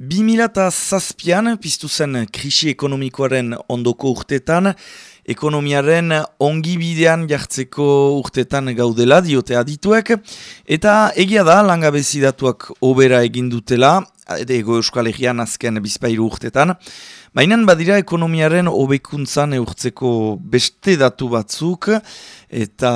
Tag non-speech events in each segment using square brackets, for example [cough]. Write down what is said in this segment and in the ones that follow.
2007an piztu zen krisi ekonomikoaren ondoko urtetan, ekonomiaren ongibidean jartzeko urtetan gaudela diote adituek, eta egia da langabezidatuak obera egindutela, ego euskal azken bizpairu urtetan, Baina badira ekonomiaren hobekuntzan eurtzeko beste datu batzuk, eta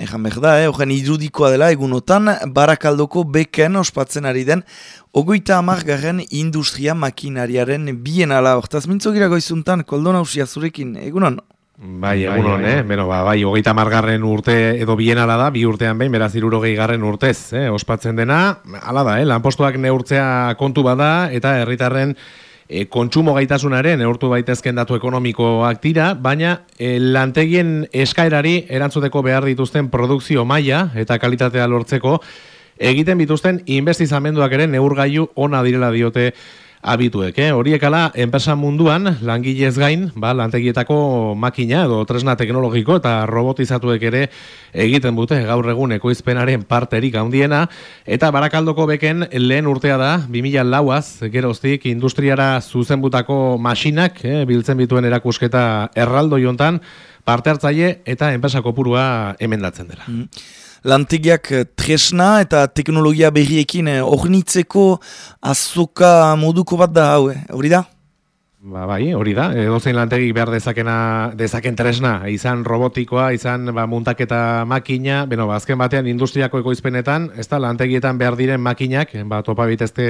egan behar da, eh, irudikoa dela egunotan, barakaldoko beken ospatzen ari den, ogoita amargarren industria makinariaren bien ala, hortaz mintzo gira goizuntan, koldona usia zurekin, egunon? Bai, egunon, bai, eh? Beno, ba, bai, hogeita margarren urte edo bien ala da, bi urtean behin, beraz irurogei garren urtez, eh? ospatzen dena, ala da, eh? lanpostuak neurtzea kontu bada, eta herritarren e, kontsumo gaitasunaren eurtu baitezken datu ekonomikoak dira, baina e, lantegien eskaerari erantzuteko behar dituzten produkzio maila eta kalitatea lortzeko egiten bituzten investizamenduak ere neurgailu ona direla diote abituek, eh? Horiek ala, enpresa munduan, langilez gain, ba, lantegietako makina edo tresna teknologiko eta robotizatuek ere egiten dute gaur egun ekoizpenaren parterik handiena eta barakaldoko beken lehen urtea da, 2000 lauaz, geroztik, industriara zuzenbutako masinak, eh, biltzen bituen erakusketa erraldo jontan, parte hartzaile eta enpresa kopurua emendatzen dela. Mm lantegiak eh, tresna eta teknologia berriekin eh, ornitzeko azoka moduko bat da hau, eh? hori da? Ba, bai, hori da. Edo zein lantegik behar dezakena, dezaken tresna, izan robotikoa, izan ba, muntaketa makina, beno, ba, azken batean industriako ekoizpenetan, ez da, lantegietan behar diren makinak, ba, topa bitezte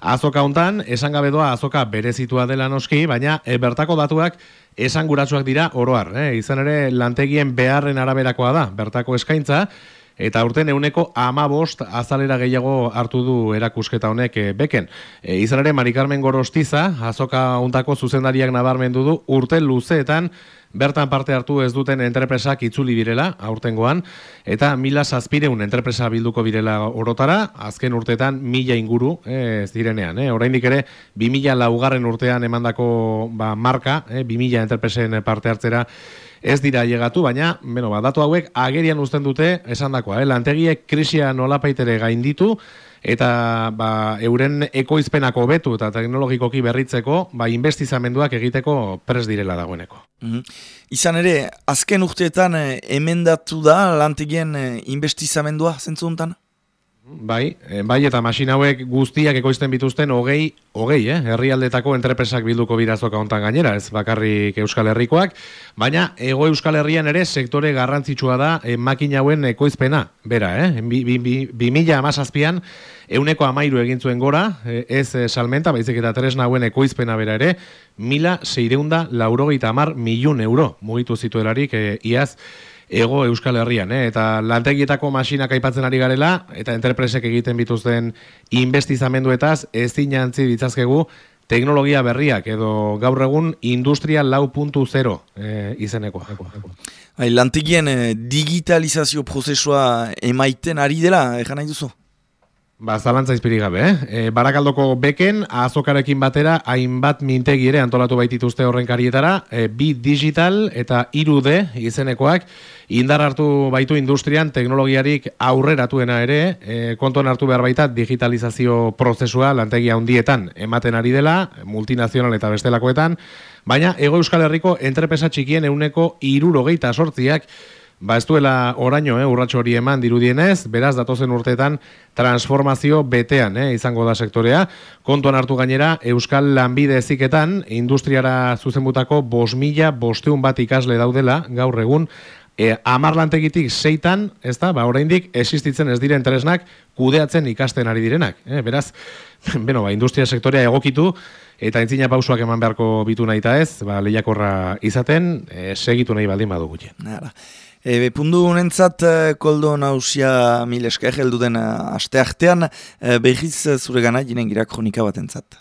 azoka hontan, esan gabe doa azoka berezitua dela noski, baina e, bertako datuak esan dira oroar. Eh? Izan ere, lantegien beharren araberakoa da, bertako eskaintza, eta urten euneko ama bost azalera gehiago hartu du erakusketa honek e, beken. E, izan ere, Mari Carmen Gorostiza, azoka untako zuzendariak nabarmendu du, urte luzeetan, Bertan parte hartu ez duten entrepresak itzuli direla, aurtengoan, eta mila zazpireun entrepresa bilduko birela orotara, azken urteetan mila inguru eh, ez direnean. Eh? Oraindik ere, bi mila laugarren urtean emandako ba, marka, eh? bi mila entrepresen parte hartzera, ez dira llegatu, baina, bueno, ba, datu hauek agerian uzten dute esan dakoa. Eh? Lantegiek krisia nolapaitere gainditu, eta ba, euren ekoizpenako betu eta teknologikoki berritzeko, ba, investizamenduak egiteko pres direla dagoeneko. Mm Izan ere, azken urteetan eh, emendatu da lantegien eh, investizamendua zentzuntan? Bai, eh, bai eta masina hauek guztiak ekoizten bituzten hogei, hogei, eh? herrialdetako entrepresak bilduko birazoka hontan gainera, ez bakarrik Euskal Herrikoak, baina ego Euskal Herrian ere sektore garrantzitsua da eh, makina hauen ekoizpena, bera, eh? bi, bi, bi, bi mila amazazpian, euneko amairu egin zuen gora, eh, ez salmenta, baizik eta tresna hauen ekoizpena bera ere, mila seireunda laurogeita amar milun euro, mugitu zituelarik, eh, iaz, ego Euskal Herrian, eh? eta lantegietako masinak aipatzen ari garela, eta enterpresek egiten bituzten investizamenduetaz, ez zinantzi ditzazkegu, teknologia berriak, edo gaur egun industria lau puntu zero eh, izeneko. Bai, lantegien eh, digitalizazio prozesua emaiten ari dela, egan nahi duzu? Ba, zalantza izpirik gabe, eh? E, barakaldoko beken, azokarekin batera, hainbat mintegi ere antolatu baitituzte horren karietara, e, bi digital eta irude izenekoak, indar hartu baitu industrian teknologiarik aurreratuena ere, e, kontuan hartu behar baita digitalizazio prozesua lantegia handietan ematen ari dela, multinazional eta bestelakoetan, baina Ego Euskal Herriko entrepesa txikien euneko irurogeita sortziak, Ba ez duela oraino, eh, urratxo hori eman dirudienez, beraz datozen urteetan transformazio betean eh, izango da sektorea. Kontuan hartu gainera, Euskal Lanbide eziketan, industriara zuzenbutako bos mila bosteun bat ikasle daudela, gaur egun, e, amar lantegitik seitan, ez da, ba, oraindik existitzen ez diren tresnak kudeatzen ikasten ari direnak. Eh? Beraz, [laughs] beno, ba, industria sektorea egokitu, eta entzina pausuak eman beharko bitu nahi eta ez, ba, lehiakorra izaten, e, segitu nahi baldin badugu. Nara. E, pundu honentzat, e, koldo nausia mil esker heldu den e, aste artean, e, behiz zure gana jinen gira kronika bat entzat.